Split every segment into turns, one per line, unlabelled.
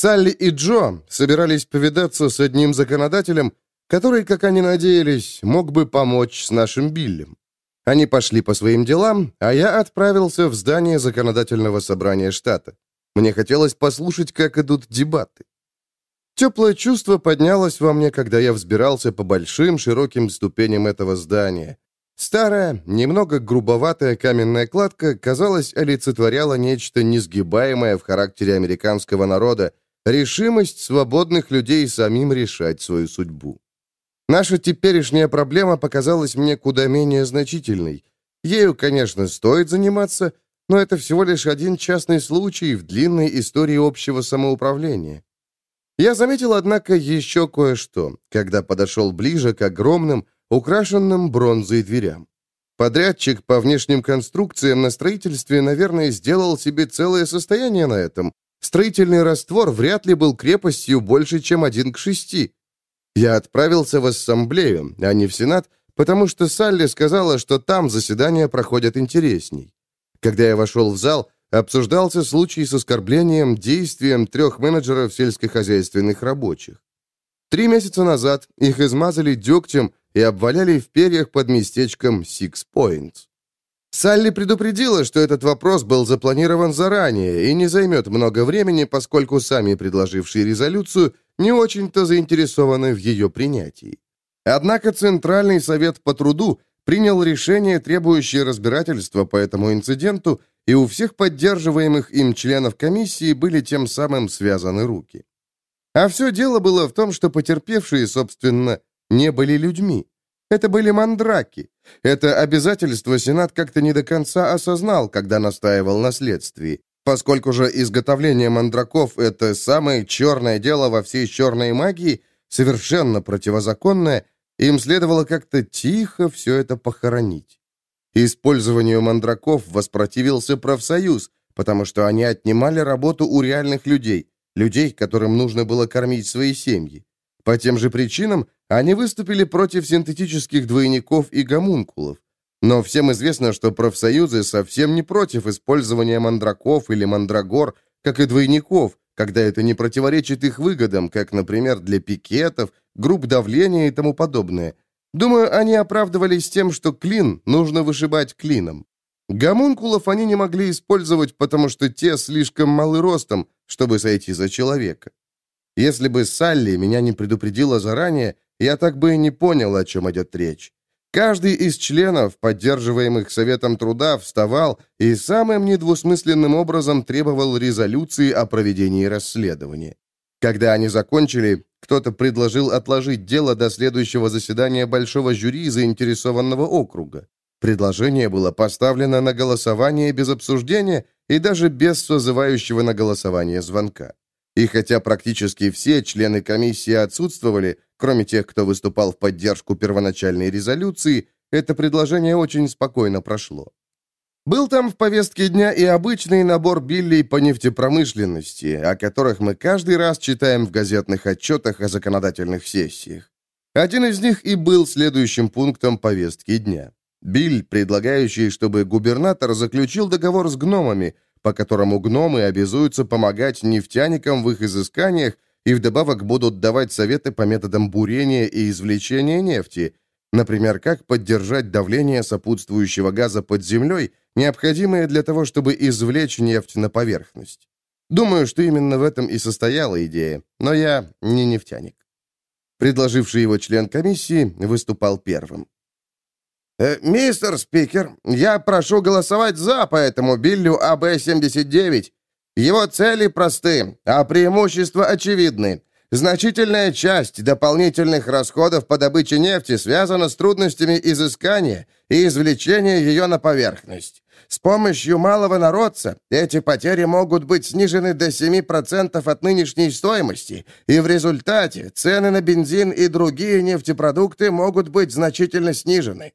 Салли и Джо собирались повидаться с одним законодателем, который, как они надеялись, мог бы помочь с нашим Биллем. Они пошли по своим делам, а я отправился в здание законодательного собрания штата. Мне хотелось послушать, как идут дебаты. Теплое чувство поднялось во мне, когда я взбирался по большим широким ступеням этого здания. Старая, немного грубоватая каменная кладка, казалось, олицетворяла нечто несгибаемое в характере американского народа, решимость свободных людей самим решать свою судьбу. Наша теперешняя проблема показалась мне куда менее значительной. Ею, конечно, стоит заниматься, но это всего лишь один частный случай в длинной истории общего самоуправления. Я заметил, однако, еще кое-что, когда подошел ближе к огромным, украшенным бронзой дверям. Подрядчик по внешним конструкциям на строительстве, наверное, сделал себе целое состояние на этом. Строительный раствор вряд ли был крепостью больше, чем один к шести. Я отправился в ассамблею, а не в Сенат, потому что Салли сказала, что там заседания проходят интересней. Когда я вошел в зал, обсуждался случай с оскорблением действием трех менеджеров сельскохозяйственных рабочих. Три месяца назад их измазали дегтем и обваляли в перьях под местечком Six Points. Салли предупредила, что этот вопрос был запланирован заранее и не займет много времени, поскольку сами предложившие резолюцию не очень-то заинтересованы в ее принятии. Однако Центральный совет по труду принял решение, требующее разбирательства по этому инциденту, и у всех поддерживаемых им членов комиссии были тем самым связаны руки. А все дело было в том, что потерпевшие, собственно, не были людьми. Это были мандраки. Это обязательство Сенат как-то не до конца осознал, когда настаивал на следствии. Поскольку же изготовление мандраков — это самое черное дело во всей черной магии, совершенно противозаконное, им следовало как-то тихо все это похоронить. Использованию мандраков воспротивился профсоюз, потому что они отнимали работу у реальных людей, людей, которым нужно было кормить свои семьи. По тем же причинам они выступили против синтетических двойников и гомункулов. Но всем известно, что профсоюзы совсем не против использования мандраков или мандрагор, как и двойников, когда это не противоречит их выгодам, как, например, для пикетов, групп давления и тому подобное. Думаю, они оправдывались тем, что клин нужно вышибать клином. Гомункулов они не могли использовать, потому что те слишком малы ростом, чтобы сойти за человека. Если бы Салли меня не предупредила заранее, я так бы и не понял, о чем идет речь. Каждый из членов, поддерживаемых Советом труда, вставал и самым недвусмысленным образом требовал резолюции о проведении расследования. Когда они закончили, кто-то предложил отложить дело до следующего заседания большого жюри заинтересованного округа. Предложение было поставлено на голосование без обсуждения и даже без созывающего на голосование звонка. И хотя практически все члены комиссии отсутствовали, кроме тех, кто выступал в поддержку первоначальной резолюции, это предложение очень спокойно прошло. Был там в повестке дня и обычный набор биллей по нефтепромышленности, о которых мы каждый раз читаем в газетных отчетах о законодательных сессиях. Один из них и был следующим пунктом повестки дня. Биль, предлагающий, чтобы губернатор заключил договор с гномами – по которому гномы обязуются помогать нефтяникам в их изысканиях и вдобавок будут давать советы по методам бурения и извлечения нефти, например, как поддержать давление сопутствующего газа под землей, необходимое для того, чтобы извлечь нефть на поверхность. Думаю, что именно в этом и состояла идея, но я не нефтяник. Предложивший его член комиссии выступал первым. Э, «Мистер спикер, я прошу голосовать за по этому биллю АБ-79. Его цели просты, а преимущества очевидны. Значительная часть дополнительных расходов по добыче нефти связана с трудностями изыскания и извлечения ее на поверхность. С помощью малого народца эти потери могут быть снижены до 7% от нынешней стоимости, и в результате цены на бензин и другие нефтепродукты могут быть значительно снижены.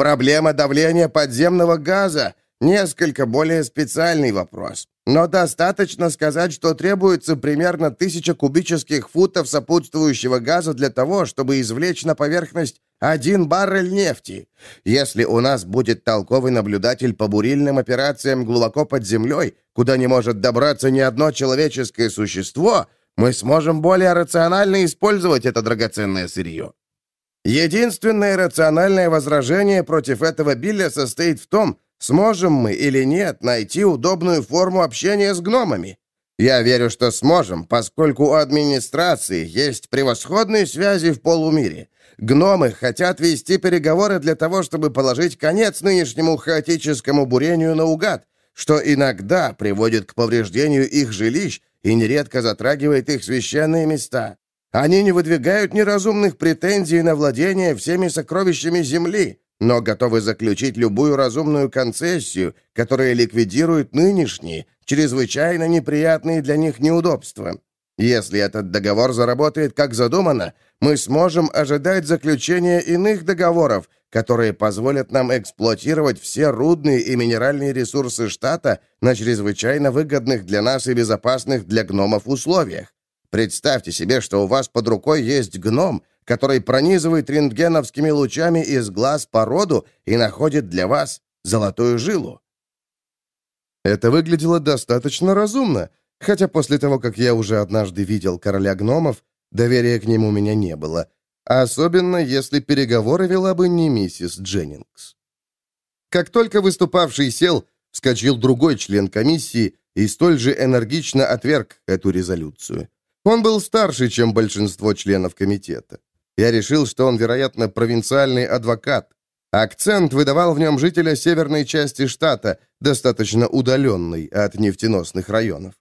Проблема давления подземного газа – несколько более специальный вопрос. Но достаточно сказать, что требуется примерно тысяча кубических футов сопутствующего газа для того, чтобы извлечь на поверхность
один баррель нефти. Если у нас будет толковый наблюдатель по бурильным операциям глубоко под землей, куда не может добраться ни одно человеческое существо, мы сможем более рационально использовать это драгоценное сырье. Единственное рациональное возражение против этого Билля состоит в том, сможем мы или нет найти удобную форму общения с гномами. Я верю, что сможем, поскольку у администрации есть превосходные связи в полумире. Гномы хотят вести переговоры для того, чтобы положить конец нынешнему хаотическому бурению наугад, что иногда приводит к повреждению их жилищ и нередко затрагивает их священные места. Они не выдвигают неразумных претензий на владение всеми сокровищами земли, но готовы заключить любую разумную концессию, которая ликвидирует нынешние, чрезвычайно неприятные для них неудобства. Если этот договор заработает как задумано, мы сможем ожидать заключения иных договоров, которые позволят нам эксплуатировать все рудные и минеральные ресурсы штата на чрезвычайно выгодных для нас и безопасных для гномов условиях. Представьте себе, что у вас под рукой есть гном, который пронизывает рентгеновскими лучами из глаз породу и находит для вас золотую жилу.
Это выглядело достаточно разумно, Хотя после того, как я уже однажды видел короля гномов, доверия к нему у меня не было, особенно если переговоры вела бы не миссис Дженнингс. Как только выступавший сел, вскочил другой член комиссии и столь же энергично отверг эту резолюцию. Он был старше, чем большинство членов комитета. Я решил, что он, вероятно, провинциальный адвокат. Акцент выдавал в нем жителя северной части штата, достаточно удаленной от нефтеносных районов.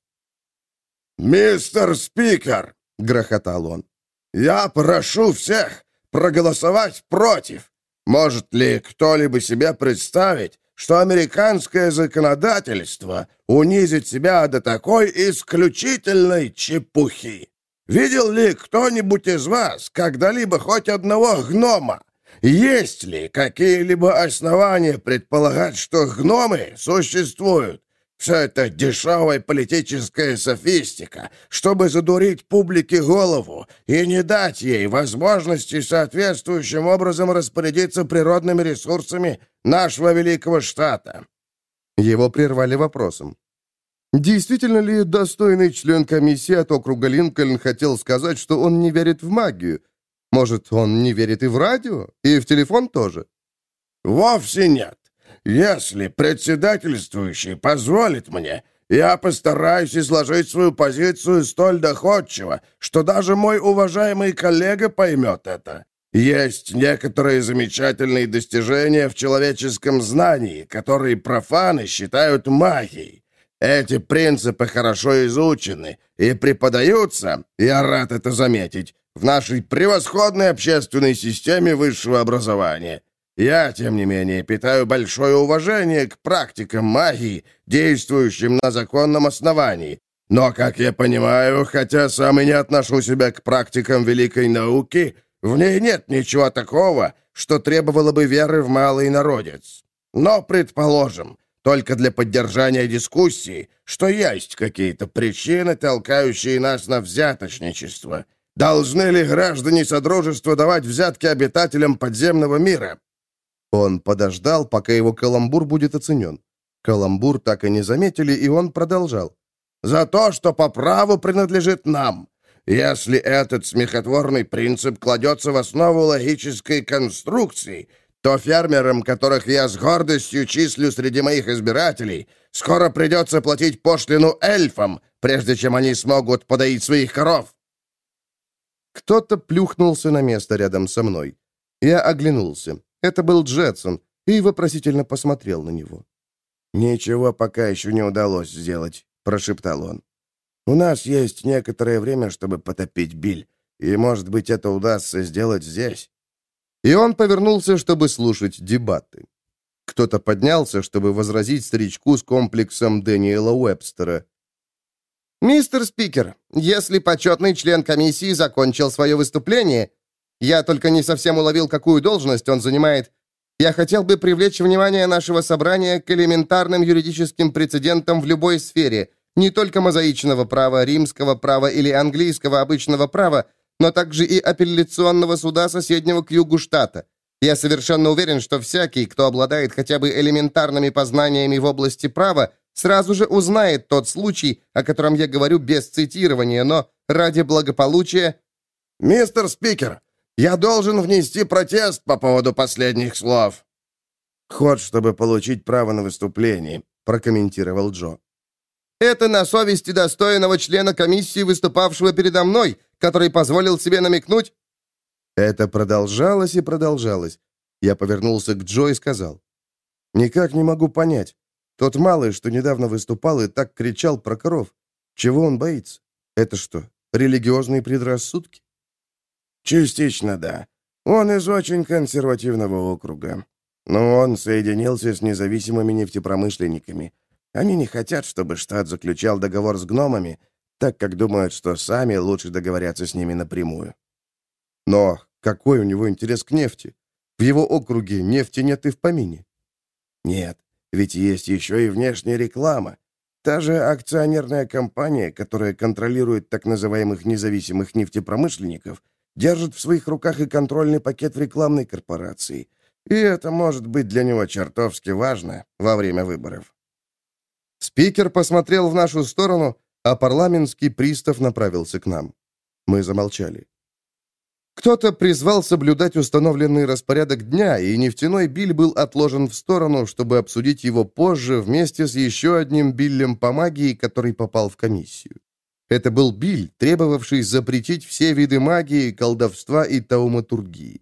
«Мистер Спикер!» — грохотал он. «Я прошу всех проголосовать против. Может ли кто-либо себе представить, что американское законодательство унизит себя до такой исключительной чепухи? Видел ли кто-нибудь из вас когда-либо хоть одного гнома? Есть ли какие-либо основания предполагать, что гномы существуют? Все это дешевая политическая софистика, чтобы задурить публике голову и не дать ей возможности соответствующим образом распорядиться природными ресурсами нашего великого штата».
Его прервали вопросом. Действительно ли достойный член комиссии от округа Линкольн хотел сказать, что он не верит в магию? Может, он не верит и в радио, и в телефон тоже?
«Вовсе нет. Если председательствующий позволит мне, я постараюсь изложить свою позицию столь доходчиво, что даже мой уважаемый коллега поймет это. Есть некоторые замечательные достижения в человеческом знании, которые профаны считают магией. Эти принципы хорошо изучены и преподаются, я рад это заметить, в нашей превосходной общественной системе высшего образования. Я, тем не менее, питаю большое уважение к практикам магии, действующим на законном основании. Но, как я понимаю, хотя сам и не отношу себя к практикам великой науки, в ней нет ничего такого, что требовало бы веры в малый народец. Но, предположим, только для поддержания дискуссии, что есть какие-то причины, толкающие нас на взяточничество. Должны ли граждане Содружества давать взятки обитателям подземного мира?
Он подождал, пока его каламбур будет оценен. Каламбур так и не заметили, и он продолжал.
«За то, что по праву принадлежит нам. Если этот смехотворный принцип кладется в основу логической конструкции, то фермерам, которых я с гордостью числю среди моих избирателей, скоро придется платить пошлину эльфам, прежде чем они смогут подоить своих коров».
Кто-то плюхнулся на место рядом со мной. Я оглянулся. Это был Джетсон, и вопросительно посмотрел на него.
«Ничего пока еще не удалось сделать», — прошептал он. «У нас есть некоторое время, чтобы потопить Биль, и, может быть, это удастся сделать здесь».
И он повернулся, чтобы слушать дебаты. Кто-то поднялся, чтобы возразить старичку с комплексом Дэниела Уэбстера.
«Мистер Спикер, если почетный член комиссии закончил свое выступление, я только не совсем уловил, какую должность он занимает. Я хотел бы привлечь внимание нашего собрания к элементарным юридическим прецедентам в любой сфере, не только мозаичного права, римского права или английского обычного права, но также и апелляционного суда соседнего к югу штата. Я совершенно уверен, что всякий, кто обладает хотя бы элементарными познаниями в области права, сразу же узнает тот случай, о котором я говорю без цитирования, но ради благополучия...
«Мистер Спикер, я должен внести протест по поводу последних слов».
«Ход, чтобы получить право на выступление», — прокомментировал Джо.
«Это на совести достойного члена комиссии, выступавшего передо мной, который позволил себе намекнуть...»
Это продолжалось и продолжалось. Я повернулся к Джо и сказал. «Никак не могу понять. Тот малый, что недавно выступал и так кричал про коров. Чего он боится? Это что, религиозные предрассудки?»
«Частично, да. Он из очень консервативного округа. Но он соединился с независимыми нефтепромышленниками. Они не хотят, чтобы штат заключал договор с гномами, так как думают, что сами лучше договорятся с ними напрямую.
Но какой у него интерес к нефти? В его округе нефти нет и в помине.
Нет, ведь есть еще и внешняя реклама. Та же акционерная компания, которая контролирует так называемых независимых нефтепромышленников, держит в своих руках и контрольный пакет в рекламной корпорации. И это может быть для него чертовски важно во время выборов.
Спикер посмотрел в нашу сторону, а парламентский пристав направился к нам. Мы замолчали. Кто-то призвал соблюдать установленный распорядок дня, и нефтяной биль был отложен в сторону, чтобы обсудить его позже вместе с еще одним биллем по магии, который попал в комиссию. Это был биль, требовавший запретить все виды магии, колдовства и тауматургии.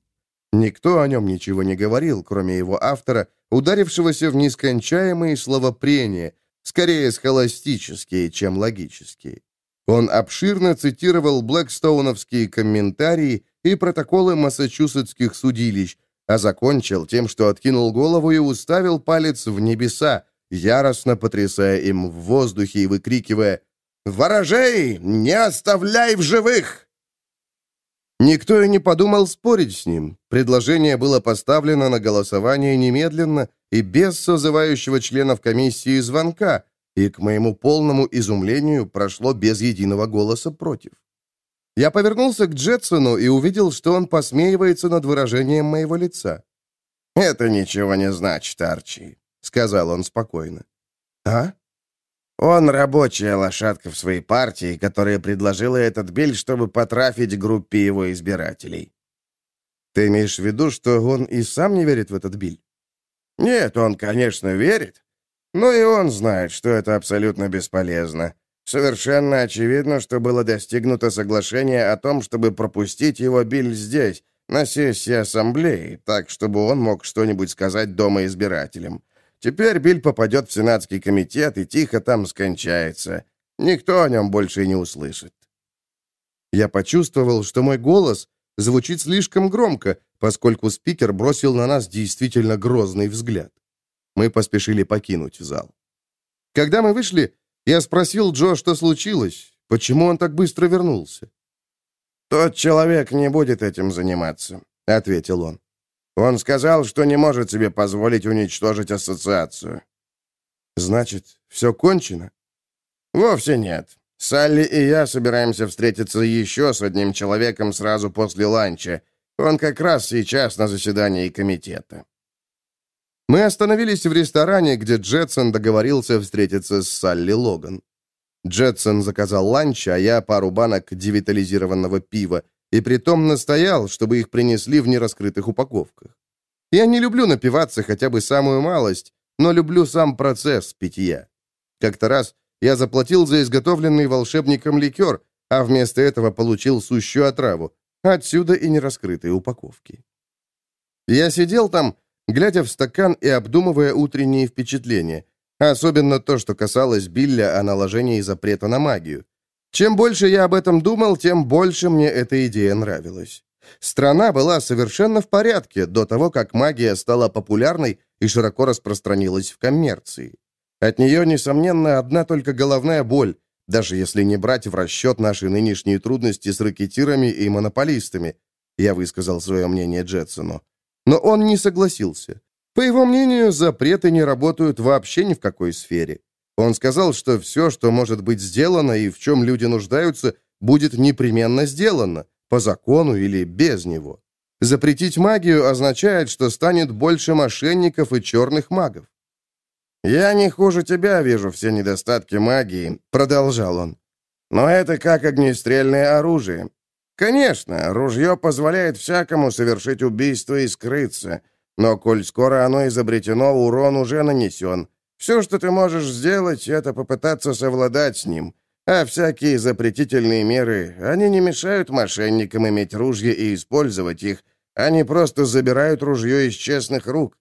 Никто о нем ничего не говорил, кроме его автора, ударившегося в нескончаемые словопрения, скорее схоластические, чем логические. Он обширно цитировал блэкстоуновские комментарии и протоколы массачусетских судилищ, а закончил тем, что откинул голову и уставил палец в небеса, яростно потрясая им в воздухе и выкрикивая «Ворожей, не оставляй в живых!» Никто и не подумал спорить с ним. Предложение было поставлено на голосование немедленно и без созывающего членов комиссии звонка, и, к моему полному изумлению, прошло без единого голоса против. Я повернулся к Джетсону и увидел, что он посмеивается над выражением моего лица.
«Это ничего не значит, Арчи», — сказал он спокойно.
«А?»
Он рабочая лошадка в своей партии, которая предложила этот биль, чтобы потрафить группе его избирателей.
Ты имеешь в виду, что он и сам не верит в этот биль?
Нет, он, конечно, верит. Но и он знает, что это абсолютно бесполезно. Совершенно очевидно, что было достигнуто соглашение о том, чтобы пропустить его биль здесь, на сессии ассамблеи, так, чтобы он мог что-нибудь сказать дома избирателям. Теперь Биль попадет в Сенатский комитет и тихо там скончается. Никто о нем больше не услышит.
Я почувствовал, что мой голос звучит слишком громко, поскольку спикер бросил на нас действительно грозный взгляд. Мы поспешили покинуть зал. Когда мы вышли, я спросил Джо, что случилось, почему он так быстро вернулся.
«Тот человек не будет этим заниматься», — ответил он. Он сказал, что не может себе позволить уничтожить ассоциацию.
Значит, все кончено?
Вовсе нет. Салли и я собираемся встретиться еще с одним человеком сразу после ланча. Он как раз сейчас на заседании комитета.
Мы остановились в ресторане, где Джетсон договорился встретиться с Салли Логан. Джетсон заказал ланч, а я пару банок девитализированного пива, и притом настоял, чтобы их принесли в нераскрытых упаковках. Я не люблю напиваться хотя бы самую малость, но люблю сам процесс питья. Как-то раз я заплатил за изготовленный волшебником ликер, а вместо этого получил сущую отраву, отсюда и нераскрытые упаковки. Я сидел там, глядя в стакан и обдумывая утренние впечатления, особенно то, что касалось Билля о наложении запрета на магию. Чем больше я об этом думал, тем больше мне эта идея нравилась. Страна была совершенно в порядке до того, как магия стала популярной и широко распространилась в коммерции. От нее, несомненно, одна только головная боль, даже если не брать в расчет наши нынешние трудности с ракетирами и монополистами, я высказал свое мнение Джетсону. Но он не согласился. По его мнению, запреты не работают вообще ни в какой сфере. Он сказал, что все, что может быть сделано и в чем люди нуждаются, будет непременно сделано, по закону или без него. Запретить магию означает, что станет больше мошенников и черных магов.
«Я не хуже тебя вижу все недостатки магии», — продолжал он. «Но это как огнестрельное оружие. Конечно, ружье позволяет всякому совершить убийство и скрыться, но коль скоро оно изобретено, урон уже нанесен. Все, что ты можешь сделать, это попытаться совладать с ним. А всякие запретительные меры, они не мешают мошенникам иметь ружья и использовать их, они просто забирают ружье из честных рук.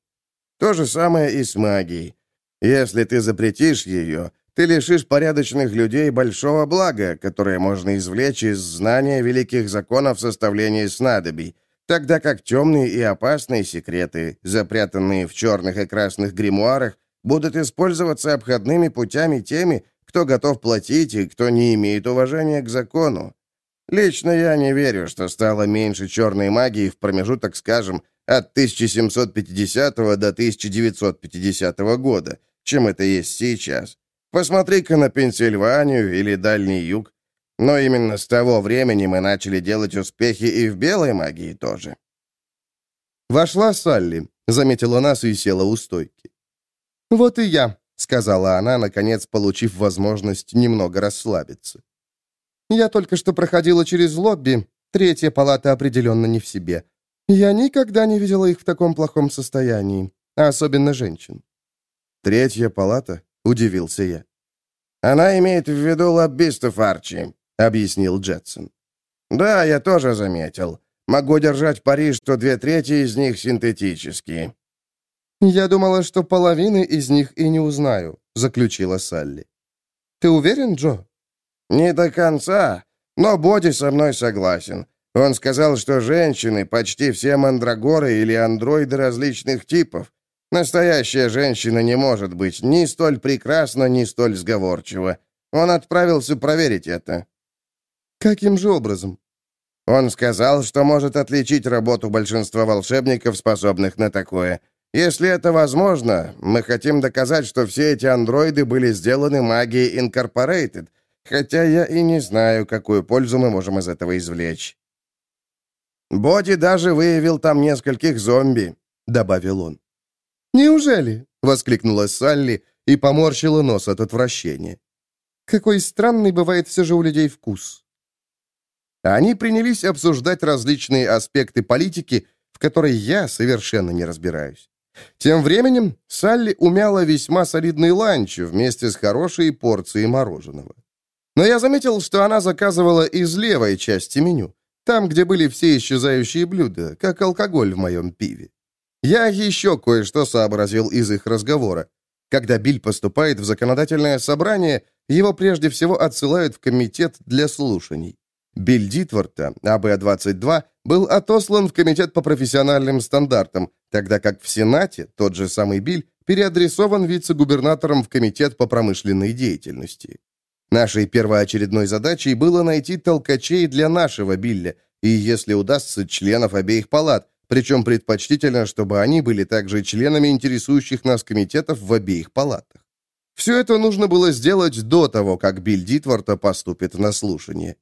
То же самое и с магией. Если ты запретишь ее, ты лишишь порядочных людей большого блага, которое можно извлечь из знания великих законов составления снадобий, тогда как темные и опасные секреты, запрятанные в черных и красных гримуарах, будут использоваться обходными путями теми, кто готов платить и кто не имеет уважения к закону. Лично я не верю, что стало меньше черной магии в промежуток, скажем, от 1750 до 1950 года, чем это есть сейчас. Посмотри-ка на Пенсильванию или Дальний Юг. Но именно с того времени мы начали делать успехи и в белой магии тоже.
Вошла Салли, заметила нас и села у стойки. «Вот и я», — сказала она, наконец получив возможность немного расслабиться. «Я только что проходила через лобби. Третья палата определенно не в себе. Я никогда не видела их в таком плохом состоянии, особенно женщин».
«Третья палата?» — удивился я. «Она имеет в виду лоббистов, Арчи», — объяснил Джетсон. «Да, я тоже заметил. Могу держать пари, что две трети из них синтетические».
«Я думала, что половины из них и не узнаю», — заключила Салли. «Ты уверен, Джо?»
«Не до конца, но Боди со мной согласен. Он сказал, что женщины почти все мандрагоры или андроиды различных типов. Настоящая женщина не может быть ни столь прекрасна, ни столь сговорчива. Он отправился проверить это».
«Каким же образом?»
Он сказал, что может отличить работу большинства волшебников, способных на такое. Если это возможно, мы хотим доказать, что все эти андроиды были сделаны магией Incorporated, хотя я и не знаю, какую пользу мы можем из этого извлечь. «Боди даже выявил там нескольких зомби», — добавил он.
«Неужели?» — воскликнула Салли и поморщила нос от отвращения. «Какой странный бывает все же у людей вкус». Они принялись обсуждать различные аспекты политики, в которой я совершенно не разбираюсь. Тем временем Салли умяла весьма солидный ланч вместе с хорошей порцией мороженого. Но я заметил, что она заказывала из левой части меню, там, где были все исчезающие блюда, как алкоголь в моем пиве. Я еще кое-что сообразил из их разговора. Когда Биль поступает в законодательное собрание, его прежде всего отсылают в комитет для слушаний. Биль Дитворта, АБ-22, был отослан в комитет по профессиональным стандартам, тогда как в Сенате тот же самый Биль переадресован вице-губернатором в комитет по промышленной деятельности. Нашей первоочередной задачей было найти толкачей для нашего Билля, и, если удастся, членов обеих палат, причем предпочтительно, чтобы они были также членами интересующих нас комитетов в обеих палатах. Все это нужно было сделать до того, как Биль Дитворта поступит на слушание.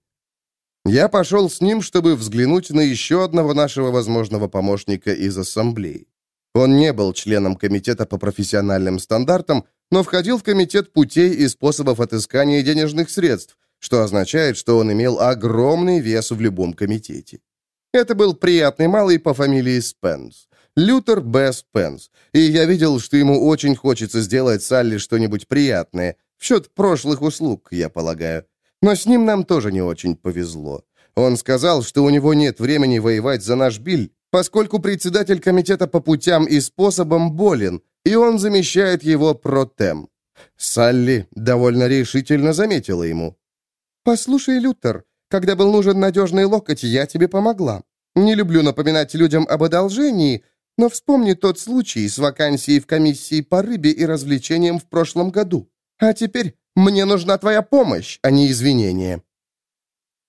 Я пошел с ним, чтобы взглянуть на еще одного нашего возможного помощника из ассамблеи. Он не был членом комитета по профессиональным стандартам, но входил в комитет путей и способов отыскания денежных средств, что означает, что он имел огромный вес в любом комитете. Это был приятный малый по фамилии Спенс. Лютер Б. Спенс. И я видел, что ему очень хочется сделать Салли что-нибудь приятное. В счет прошлых услуг, я полагаю. Но с ним нам тоже не очень повезло. Он сказал, что у него нет времени воевать за наш Биль, поскольку председатель комитета по путям и способам болен, и он замещает его протем. Салли довольно решительно заметила ему. «Послушай, Лютер, когда был нужен надежный локоть, я тебе помогла. Не люблю напоминать людям об одолжении, но вспомни тот случай с вакансией в комиссии по рыбе и развлечениям в прошлом году. А теперь мне нужна твоя помощь, а не извинения».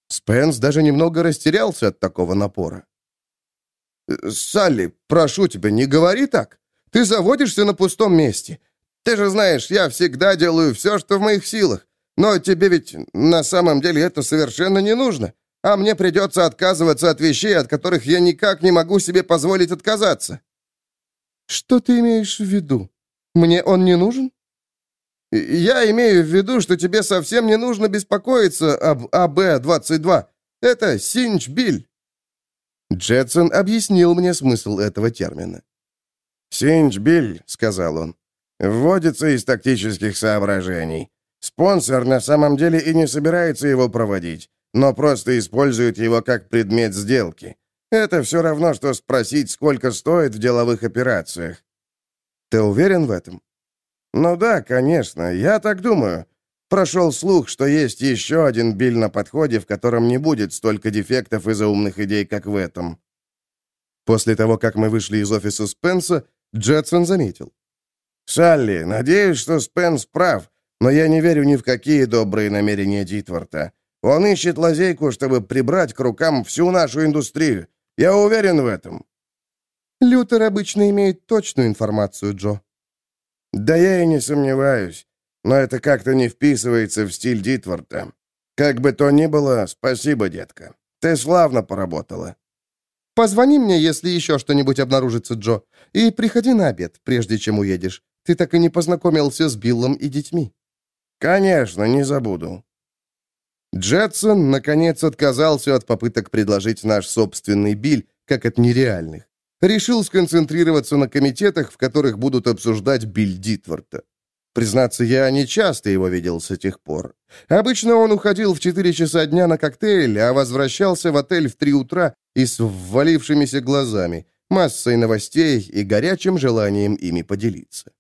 Спенс даже немного растерялся от такого напора. «Э, «Салли, прошу тебя, не говори так. Ты заводишься на пустом месте. Ты же знаешь, я всегда делаю все, что в моих силах. Но тебе ведь на самом деле это совершенно не нужно.
а мне придется отказываться от вещей, от которых я никак не могу себе позволить отказаться». «Что ты имеешь в виду? Мне он не нужен?» «Я имею в виду, что тебе совсем не нужно беспокоиться об АБ-22. Это Синч-Биль». Джетсон объяснил мне смысл этого термина.
«Синч-Биль», — сказал он, — «вводится из тактических соображений. Спонсор на самом деле и не собирается его проводить, но просто использует его как предмет сделки. Это все равно, что спросить, сколько стоит в деловых операциях.
Ты уверен в этом?
Ну да, конечно, я так думаю. Прошел слух, что есть еще один биль на подходе, в котором не будет столько дефектов из-за умных идей, как в этом.
После того, как мы вышли из офиса Спенса, Джетсон заметил.
«Салли, надеюсь, что Спенс прав, но я не верю ни в какие добрые намерения Дитворта. Он ищет лазейку, чтобы прибрать к рукам всю нашу индустрию. Я уверен в этом».
«Лютер обычно имеет точную информацию, Джо».
«Да я и не сомневаюсь, но это как-то не вписывается в стиль Дитворта. Как бы то ни было, спасибо, детка. Ты славно поработала».
«Позвони мне, если еще что-нибудь обнаружится, Джо, и приходи на обед, прежде чем уедешь. Ты так и не познакомился с Биллом и детьми».
«Конечно, не забуду».
Джетсон, наконец, отказался от попыток предложить наш собственный биль, как от нереальных. Решил сконцентрироваться на комитетах, в которых будут обсуждать биль Дитворта. Признаться, я не часто его видел с тех пор. Обычно он уходил в 4 часа дня на коктейль, а возвращался в отель в 3 утра и с ввалившимися глазами, массой новостей и горячим желанием ими поделиться.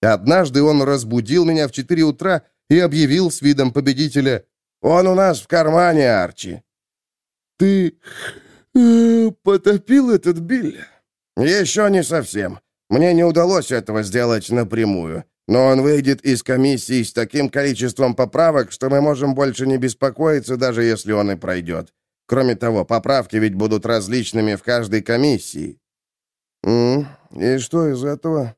Однажды он разбудил меня в 4 утра и объявил с видом победителя
«Он у нас в кармане, Арчи».
«Ты потопил этот биль?»
«Еще не совсем. Мне не удалось этого сделать напрямую. Но он выйдет из комиссии с таким количеством поправок, что мы можем больше не беспокоиться, даже если он и пройдет. Кроме того, поправки ведь будут различными в каждой комиссии».
«М и что из этого?»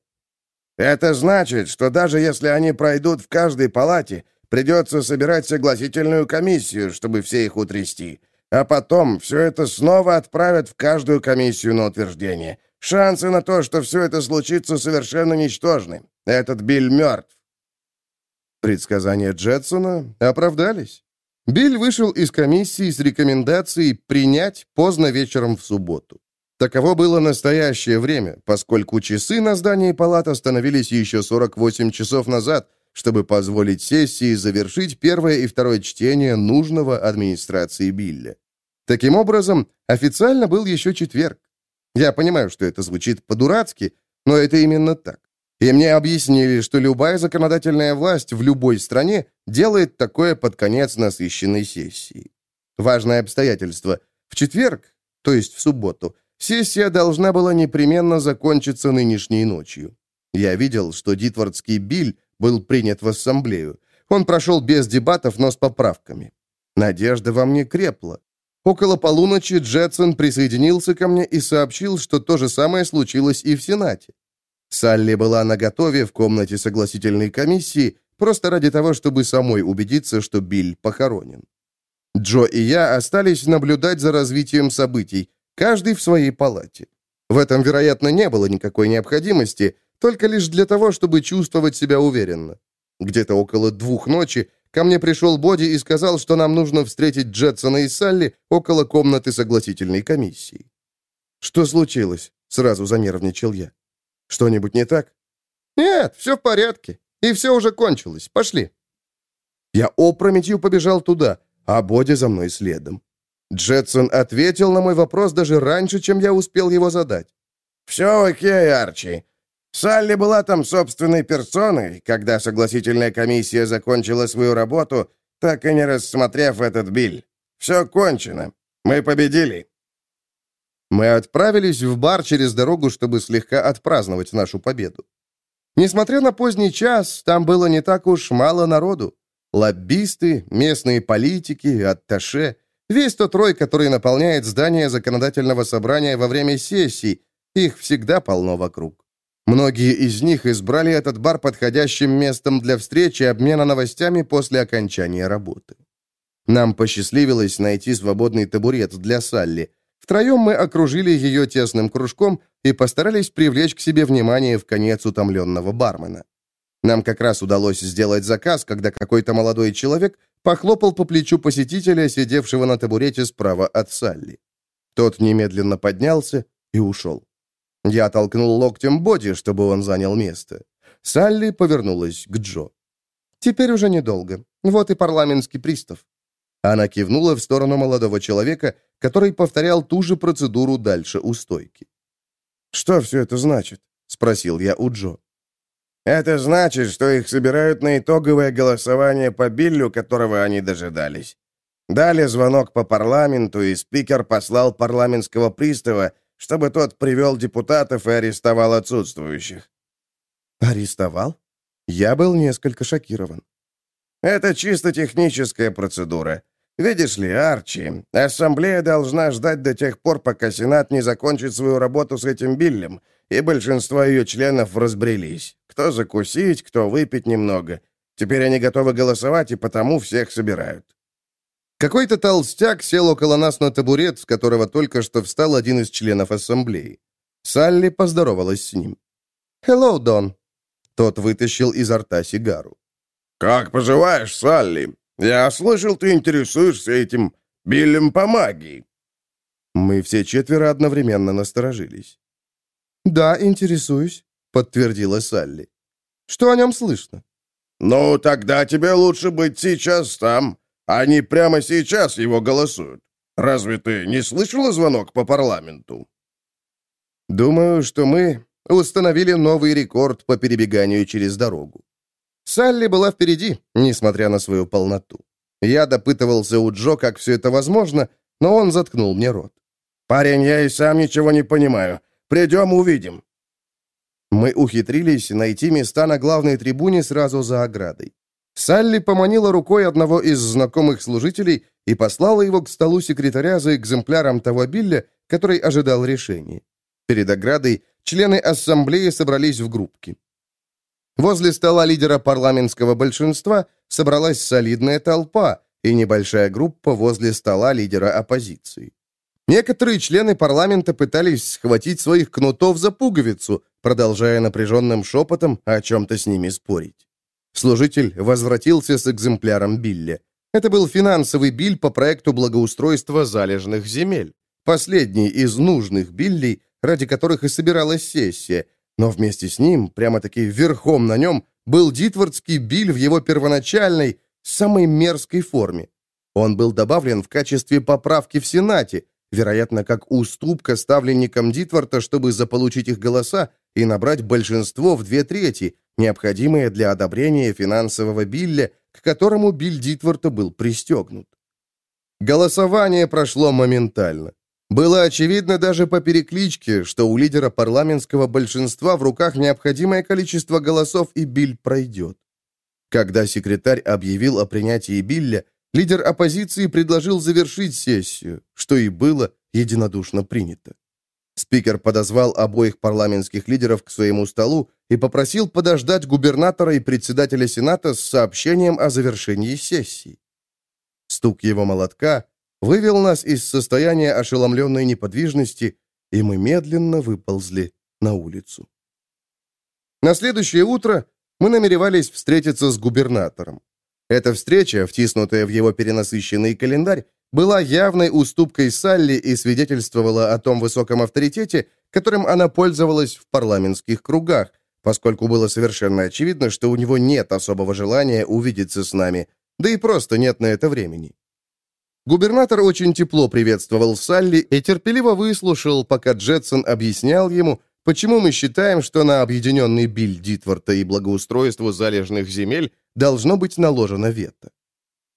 Это значит, что даже если они пройдут в каждой палате, придется собирать согласительную комиссию, чтобы все их утрясти. А потом все это снова отправят в каждую комиссию на утверждение. Шансы на то, что все это случится, совершенно ничтожны. Этот Биль мертв.
Предсказания Джетсона оправдались. Биль вышел из комиссии с рекомендацией принять поздно вечером в субботу. Таково было настоящее время, поскольку часы на здании палат остановились еще 48 часов назад, чтобы позволить сессии завершить первое и второе чтение нужного администрации Билля. Таким образом, официально был еще четверг. Я понимаю, что это звучит по-дурацки, но это именно так. И мне объяснили, что любая законодательная власть в любой стране делает такое под конец насыщенной сессии. Важное обстоятельство. В четверг, то есть в субботу, Сессия должна была непременно закончиться нынешней ночью. Я видел, что Дитвардский биль был принят в ассамблею. Он прошел без дебатов, но с поправками. Надежда во мне крепла. Около полуночи Джетсон присоединился ко мне и сообщил, что то же самое случилось и в Сенате. Салли была наготове в комнате согласительной комиссии, просто ради того, чтобы самой убедиться, что Биль похоронен. Джо и я остались наблюдать за развитием событий, каждый в своей палате. В этом, вероятно, не было никакой необходимости, только лишь для того, чтобы чувствовать себя уверенно. Где-то около двух ночи ко мне пришел Боди и сказал, что нам нужно встретить Джетсона и Салли около комнаты согласительной комиссии. «Что случилось?» — сразу занервничал я. «Что-нибудь не так?» «Нет, все в порядке. И все уже кончилось. Пошли». Я опрометью побежал туда, а Боди за мной следом. Джетсон ответил на мой вопрос даже раньше, чем я успел его задать.
«Все окей, Арчи. Салли была там собственной персоной, когда согласительная комиссия закончила свою работу, так и не рассмотрев этот биль. Все кончено. Мы победили».
Мы отправились в бар через дорогу, чтобы слегка отпраздновать нашу победу. Несмотря на поздний час, там было не так уж мало народу. Лоббисты, местные политики, атташе — Весь тот рой, который наполняет здание законодательного собрания во время сессий, их всегда полно вокруг. Многие из них избрали этот бар подходящим местом для встречи и обмена новостями после окончания работы.
Нам посчастливилось найти свободный табурет для Салли. Втроем мы окружили ее тесным кружком и постарались привлечь к себе внимание в конец утомленного бармена. Нам как раз удалось сделать заказ, когда какой-то молодой человек похлопал по плечу посетителя, сидевшего на табурете справа от Салли. Тот немедленно поднялся и ушел. Я толкнул локтем Боди, чтобы он занял место. Салли повернулась к Джо. «Теперь уже недолго. Вот и парламентский пристав». Она кивнула в сторону молодого человека, который повторял ту же процедуру дальше у стойки.
«Что все это значит?» — спросил я у Джо.
«Это значит, что их собирают на итоговое голосование по биллю, которого они дожидались. Дали звонок по парламенту, и спикер послал парламентского пристава, чтобы тот привел депутатов и арестовал отсутствующих.
Арестовал? Я был несколько шокирован.
Это чисто техническая процедура. Видишь ли, Арчи, ассамблея должна ждать до тех пор, пока Сенат не закончит свою работу с этим Биллем, и большинство ее членов разбрелись. Кто закусить, кто выпить немного. Теперь они готовы голосовать, и потому всех собирают.
Какой-то толстяк сел около нас на табурет, с которого только что встал один из членов ассамблеи. Салли поздоровалась с ним. «Hello, Дон». Тот вытащил изо рта сигару.
«Как поживаешь, Салли? Я слышал, ты интересуешься этим Биллем по магии».
Мы все четверо одновременно насторожились. «Да, интересуюсь», — подтвердила Салли. «Что о нем слышно?»
«Ну, тогда тебе лучше быть сейчас там. Они прямо сейчас его голосуют. Разве ты не слышала звонок по парламенту?»
«Думаю, что мы установили новый рекорд по перебеганию через дорогу. Салли была впереди, несмотря на свою полноту. Я допытывался у Джо, как все это возможно, но он заткнул мне рот.
«Парень, я и сам ничего не понимаю. Придем, увидим».
Мы ухитрились найти места на главной трибуне сразу за оградой. Салли поманила рукой одного из знакомых служителей и послала его к столу секретаря за экземпляром того билля, который ожидал решения. Перед оградой члены ассамблеи собрались в группки. Возле стола лидера парламентского большинства собралась солидная толпа и небольшая группа возле стола лидера оппозиции. Некоторые члены парламента пытались схватить своих кнутов за пуговицу, продолжая напряженным шепотом о чем-то с ними спорить. Служитель возвратился с экземпляром Билля. Это был финансовый биль по проекту благоустройства залежных земель. Последний из нужных биллей, ради которых и собиралась сессия, но вместе с ним, прямо-таки верхом на нем, был Дитвардский биль в его первоначальной, самой мерзкой форме. Он был добавлен в качестве поправки в Сенате, вероятно, как уступка ставленникам Дитварта, чтобы заполучить их голоса и набрать большинство в две трети, необходимые для одобрения финансового билля, к которому биль Дитворта был пристегнут. Голосование прошло моментально. Было очевидно даже по перекличке, что у лидера парламентского большинства в руках необходимое количество голосов и биль пройдет. Когда секретарь объявил о принятии билля, лидер оппозиции предложил завершить сессию, что и было единодушно принято. Спикер подозвал обоих парламентских лидеров к своему столу и попросил подождать губернатора и председателя Сената с сообщением о завершении сессии. Стук его молотка вывел нас из состояния ошеломленной неподвижности, и мы медленно выползли на улицу. На следующее утро мы намеревались встретиться с губернатором. Эта встреча, втиснутая в его перенасыщенный календарь, была явной уступкой Салли и свидетельствовала о том высоком авторитете, которым она пользовалась в парламентских кругах, поскольку было совершенно очевидно, что у него нет особого желания увидеться с нами, да и просто нет на это времени. Губернатор очень тепло приветствовал Салли и терпеливо выслушал, пока Джетсон объяснял ему, почему мы считаем, что на объединенный биль Дитворта и благоустройство залежных земель должно быть наложено вето.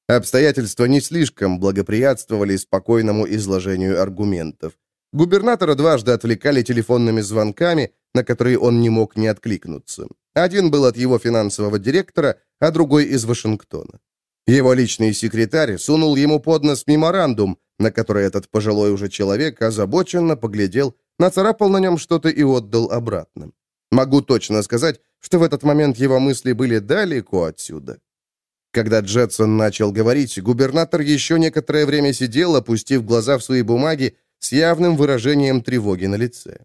Обстоятельства не слишком благоприятствовали спокойному изложению аргументов. Губернатора дважды отвлекали телефонными звонками, на которые он не мог не откликнуться. Один был от его финансового директора, а другой из Вашингтона. Его личный секретарь сунул ему под нос меморандум, на который этот пожилой уже человек озабоченно поглядел, нацарапал на нем что-то и отдал обратно. Могу точно сказать, что в этот момент его мысли были далеко отсюда. Когда Джетсон начал говорить, губернатор еще некоторое время сидел, опустив глаза в свои бумаги, с явным выражением тревоги на лице.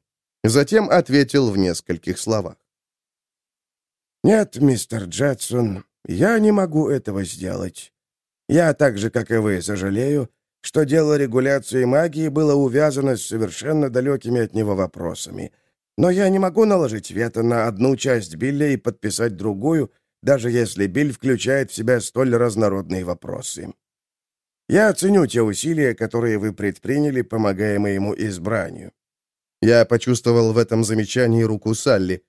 Затем ответил в нескольких словах.
«Нет, мистер Джетсон, я не могу этого сделать. Я так же, как и вы, сожалею, что дело регуляции магии было увязано с совершенно далекими от него вопросами. Но я не могу наложить вето на одну часть Билля и подписать другую, даже если Биль включает в себя столь разнородные вопросы. Я оценю те усилия, которые вы предприняли, помогая моему избранию.
Я почувствовал в этом замечании руку Салли.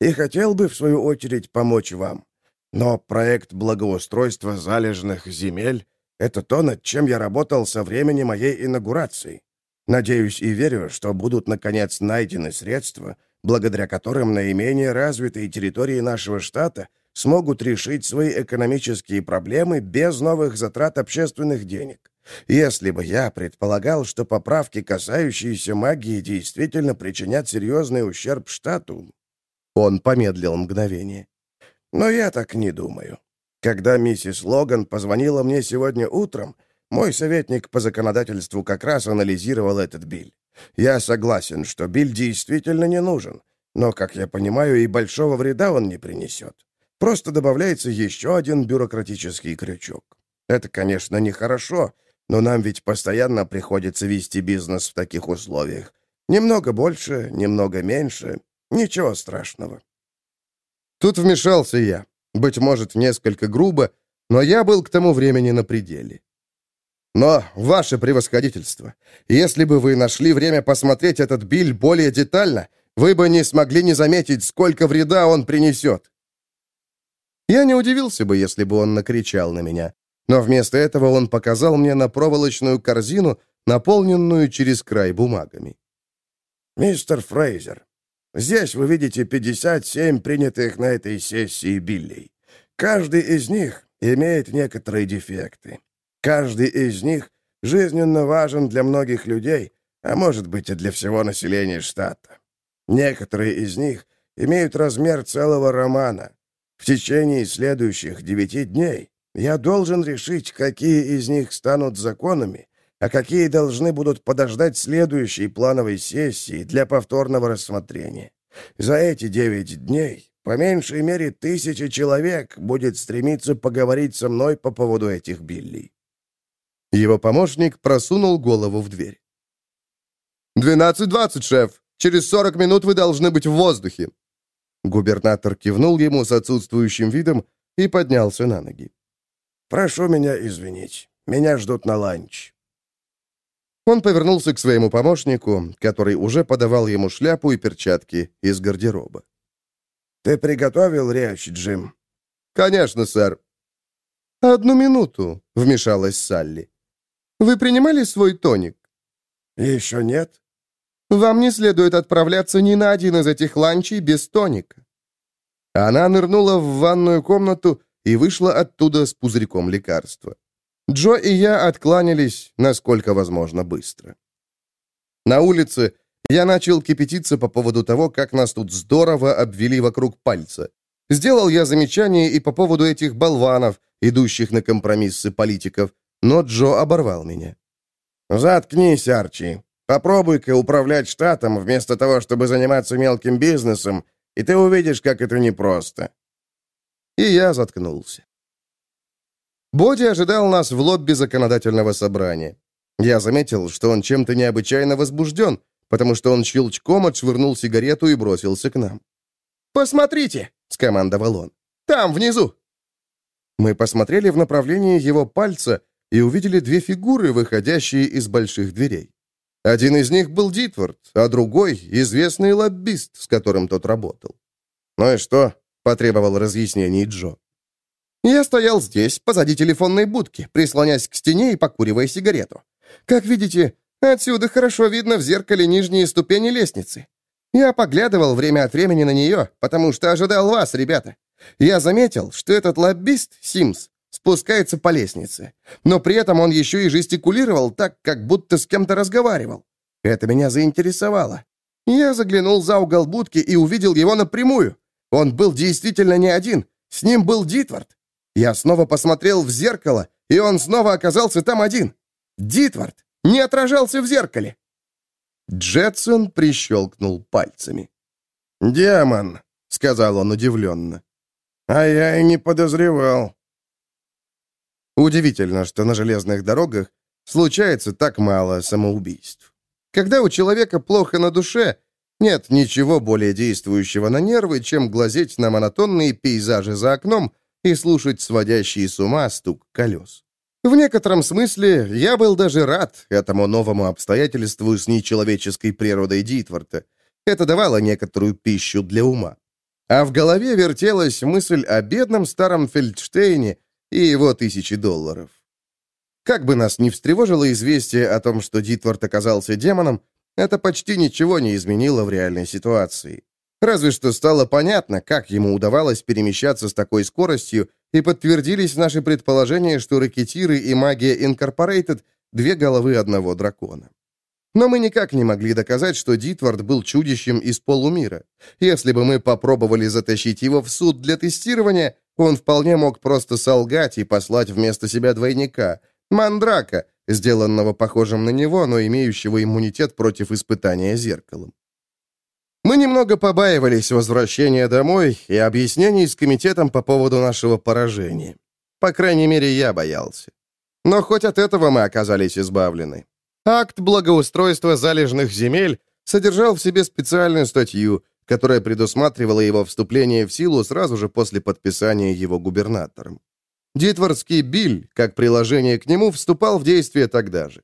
И хотел бы, в свою очередь, помочь вам. Но проект благоустройства залежных земель — это то, над чем я работал со времени моей инаугурации. Надеюсь и верю, что будут, наконец, найдены средства, благодаря которым наименее развитые территории нашего штата смогут решить свои экономические проблемы без новых затрат общественных денег. Если бы я предполагал, что поправки, касающиеся магии, действительно причинят серьезный ущерб штату...
Он помедлил мгновение.
Но я так не думаю. Когда миссис Логан позвонила мне сегодня утром, мой советник по законодательству как раз анализировал этот биль. Я согласен, что биль действительно не нужен, но, как я понимаю, и большого вреда он не принесет. Просто добавляется еще один бюрократический крючок. Это, конечно, нехорошо, но нам ведь постоянно приходится вести бизнес в таких условиях. Немного больше, немного меньше. Ничего страшного.
Тут вмешался я. Быть может, несколько грубо, но я был к тому времени на пределе. Но, ваше превосходительство, если бы вы нашли время посмотреть этот биль более детально, вы бы не смогли не заметить, сколько вреда он принесет. Я не удивился бы, если бы он накричал на меня. Но вместо этого он показал мне на проволочную корзину, наполненную через край бумагами.
«Мистер Фрейзер, здесь вы видите 57 принятых на этой сессии биллей. Каждый из них имеет некоторые дефекты. Каждый из них жизненно важен для многих людей, а может быть и для всего населения штата. Некоторые из них имеют размер целого романа. В течение следующих девяти дней я должен решить, какие из них станут законами, а какие должны будут подождать следующей плановой сессии для повторного рассмотрения. За эти девять дней по меньшей мере тысяча человек будет стремиться поговорить со мной по поводу этих биллей.
Его помощник просунул голову в дверь. «Двенадцать двадцать, шеф! Через сорок минут вы должны быть в воздухе!» Губернатор кивнул ему с отсутствующим видом и поднялся на ноги.
«Прошу меня извинить. Меня ждут на ланч».
Он повернулся к своему помощнику, который уже подавал ему шляпу и перчатки из гардероба.
«Ты приготовил речь, Джим?»
«Конечно, сэр». «Одну минуту», — вмешалась Салли. «Вы принимали свой тоник?»
«Еще нет».
«Вам не следует отправляться ни на один из этих ланчей без тоника». Она нырнула в ванную комнату и вышла оттуда с пузырьком лекарства. Джо и я откланялись, насколько возможно, быстро. На улице я начал кипятиться по поводу того, как нас тут здорово обвели вокруг пальца. Сделал я замечание и по поводу этих болванов, идущих на компромиссы политиков, но Джо оборвал меня.
«Заткнись, Арчи. Попробуй-ка управлять штатом вместо того, чтобы заниматься мелким бизнесом, и ты увидишь, как это непросто.
И я заткнулся. Боди ожидал нас в лобби законодательного собрания. Я заметил, что он чем-то необычайно возбужден, потому что он щелчком отшвырнул сигарету и бросился к нам. «Посмотрите!» — скомандовал он. «Там, внизу!» Мы посмотрели в направлении его пальца и увидели две фигуры, выходящие из больших дверей. Один из них был Дитвард, а другой — известный лоббист, с которым тот работал. «Ну и что?» потребовал разъяснений Джо. Я стоял здесь, позади телефонной будки, прислонясь к стене и покуривая сигарету. Как видите, отсюда хорошо видно в зеркале нижние ступени лестницы. Я поглядывал время от времени на нее, потому что ожидал вас, ребята. Я заметил, что этот лоббист, Симс, спускается по лестнице. Но при этом он еще и жестикулировал так, как будто с кем-то разговаривал. Это меня заинтересовало. Я заглянул за угол будки и увидел его напрямую. Он был действительно не один. С ним был Дитвард.
Я снова посмотрел в зеркало, и он снова оказался там один. Дитвард не отражался в зеркале. Джетсон прищелкнул пальцами.
«Демон», — сказал он удивленно. «А я и не подозревал».
Удивительно, что на железных дорогах случается так мало самоубийств. Когда у человека плохо на душе, нет ничего более действующего на нервы, чем глазеть на монотонные пейзажи за окном и слушать сводящий с ума стук колес. В некотором смысле я был даже рад этому новому обстоятельству с нечеловеческой природой Дитворта. Это давало некоторую пищу для ума. А в голове вертелась мысль о бедном старом Фельдштейне и его тысячи долларов. Как бы нас ни встревожило известие о том, что Дитворт оказался демоном, это почти ничего не изменило в реальной ситуации. Разве что стало понятно, как ему удавалось перемещаться с такой скоростью, и подтвердились наши предположения, что ракетиры и магия Инкорпорейтед — две головы одного дракона. Но мы никак не могли доказать, что Дитвард был чудищем из полумира. Если бы мы попробовали затащить его в суд для тестирования, он вполне мог просто солгать и послать вместо себя двойника, Мандрака, сделанного похожим на него, но имеющего иммунитет против испытания зеркалом. Мы немного побаивались возвращения домой и объяснений с комитетом по поводу нашего поражения. По крайней мере, я боялся. Но хоть от этого мы оказались избавлены. Акт благоустройства залежных земель содержал в себе специальную статью, которая предусматривала его вступление в силу сразу же после подписания его губернатором. Дитворский биль, как приложение к нему, вступал в действие тогда же.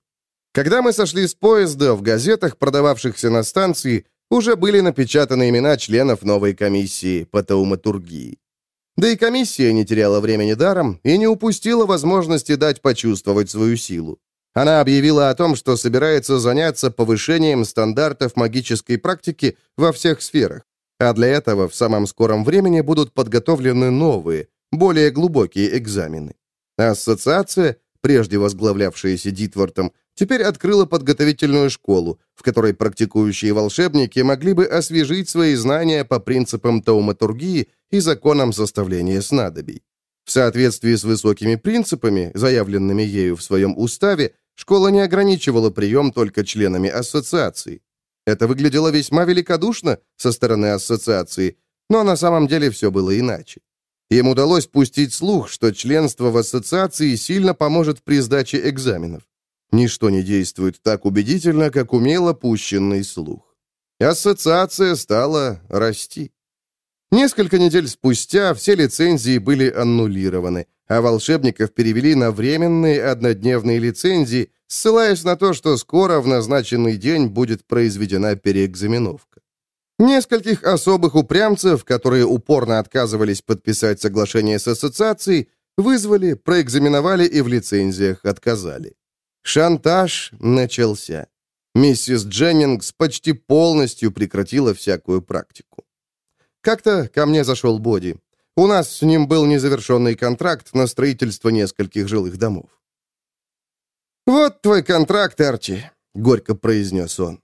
Когда мы сошли с поезда, в газетах, продававшихся на станции, уже были напечатаны имена членов новой комиссии по тауматургии. Да и комиссия не теряла времени даром и не упустила возможности дать почувствовать свою силу. Она объявила о том, что собирается заняться повышением стандартов магической практики во всех сферах, а для этого в самом скором времени будут подготовлены новые, более глубокие экзамены. Ассоциация, прежде возглавлявшаяся Дитвортом, теперь открыла подготовительную школу, в которой практикующие волшебники могли бы освежить свои знания по принципам тауматургии и законам составления снадобий. В соответствии с высокими принципами, заявленными ею в своем уставе, школа не ограничивала прием только членами ассоциации. Это выглядело весьма великодушно со стороны ассоциации, но на самом деле все было иначе. Им удалось пустить слух, что членство в ассоциации сильно поможет при сдаче экзаменов. Ничто не действует так убедительно, как умело пущенный слух. Ассоциация стала расти. Несколько недель спустя все лицензии были аннулированы, а волшебников перевели на временные однодневные лицензии, ссылаясь на то, что скоро в назначенный день будет произведена переэкзаменовка. Нескольких особых упрямцев, которые упорно отказывались подписать соглашение с ассоциацией, вызвали, проэкзаменовали и в лицензиях отказали. Шантаж начался. Миссис Дженнингс почти полностью прекратила всякую практику. Как-то ко мне зашел Боди. У нас с ним был незавершенный контракт на строительство нескольких жилых домов. «Вот твой контракт, Арчи», — горько произнес он.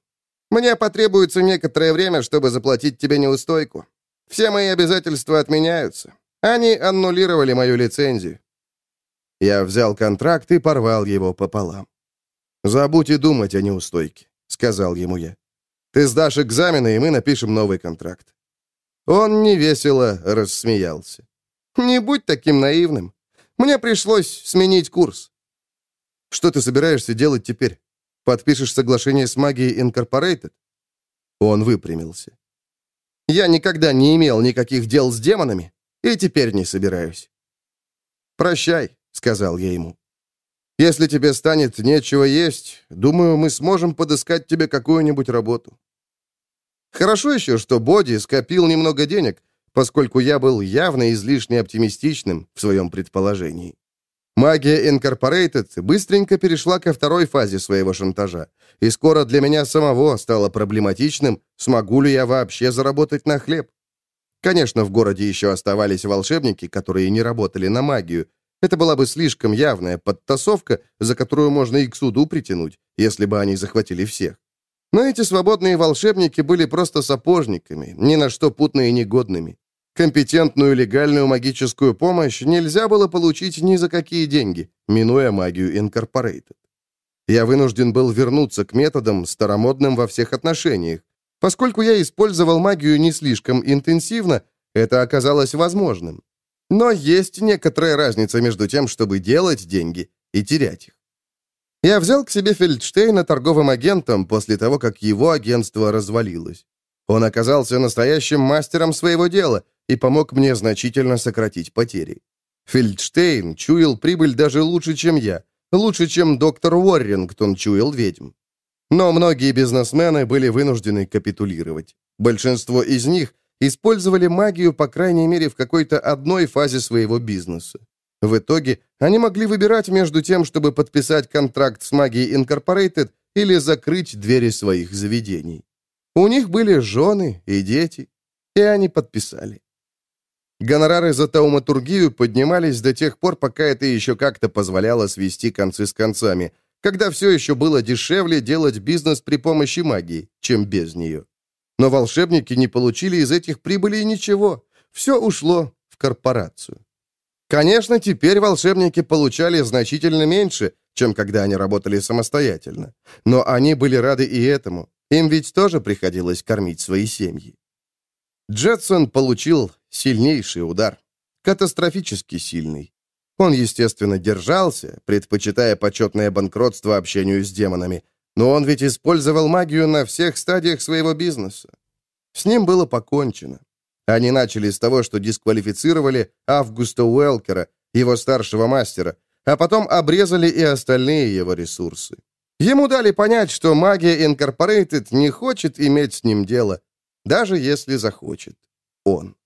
Мне потребуется некоторое время, чтобы заплатить тебе неустойку. Все мои обязательства отменяются. Они аннулировали мою лицензию». Я взял контракт и порвал его пополам. «Забудь и думать о неустойке», — сказал ему я. «Ты сдашь экзамены, и мы напишем новый контракт». Он невесело рассмеялся. «Не будь таким наивным. Мне пришлось сменить курс». «Что ты собираешься делать теперь?» Подпишешь соглашение с магией Инкорпорейтед?» Он выпрямился. «Я никогда не имел никаких дел с демонами, и теперь не собираюсь». «Прощай», — сказал я ему. «Если тебе станет нечего есть, думаю, мы сможем подыскать тебе какую-нибудь работу». Хорошо еще, что Боди скопил немного денег, поскольку я был явно излишне оптимистичным в своем предположении. Магия Incorporated быстренько перешла ко второй фазе своего шантажа, и скоро для меня самого стало проблематичным, смогу ли я вообще заработать на хлеб. Конечно, в городе еще оставались волшебники, которые не работали на магию. Это была бы слишком явная подтасовка, за которую можно и к суду притянуть, если бы они захватили всех. Но эти свободные волшебники были просто сапожниками, ни на что путные и негодными.
Компетентную легальную магическую помощь нельзя было получить ни за какие деньги, минуя магию Инкорпорейтед. Я вынужден был вернуться к методам, старомодным во всех отношениях. Поскольку я использовал магию не слишком интенсивно, это оказалось возможным. Но есть некоторая разница между тем, чтобы делать деньги и терять их. Я взял к себе Фельдштейна торговым агентом после того, как его агентство развалилось. Он оказался настоящим мастером своего дела и помог мне значительно сократить потери. Фельдштейн чуял прибыль даже лучше, чем я, лучше, чем доктор Уоррингтон чуял ведьм. Но многие бизнесмены были вынуждены капитулировать. Большинство из них использовали магию, по крайней мере, в какой-то одной фазе своего бизнеса. В итоге они могли выбирать между тем, чтобы подписать контракт с магией Incorporated или закрыть двери своих заведений. У них были жены и дети, и они подписали. Гонорары за тауматургию поднимались до тех пор, пока это еще как-то позволяло свести концы с концами, когда все еще было дешевле делать бизнес при помощи магии, чем без нее. Но волшебники не получили из этих прибылей ничего. Все ушло в корпорацию. Конечно, теперь волшебники получали значительно меньше, чем когда они работали самостоятельно. Но они были рады и этому. Им ведь тоже приходилось кормить свои семьи. Джетсон получил сильнейший удар. Катастрофически сильный. Он, естественно, держался, предпочитая почетное банкротство общению с демонами, но он ведь использовал магию на всех стадиях своего бизнеса. С ним было покончено. Они начали с того, что дисквалифицировали Августа Уэлкера, его старшего мастера, а потом обрезали и остальные его ресурсы. Ему дали понять, что магия Инкорпорейтед не хочет иметь с ним дело, даже если захочет он.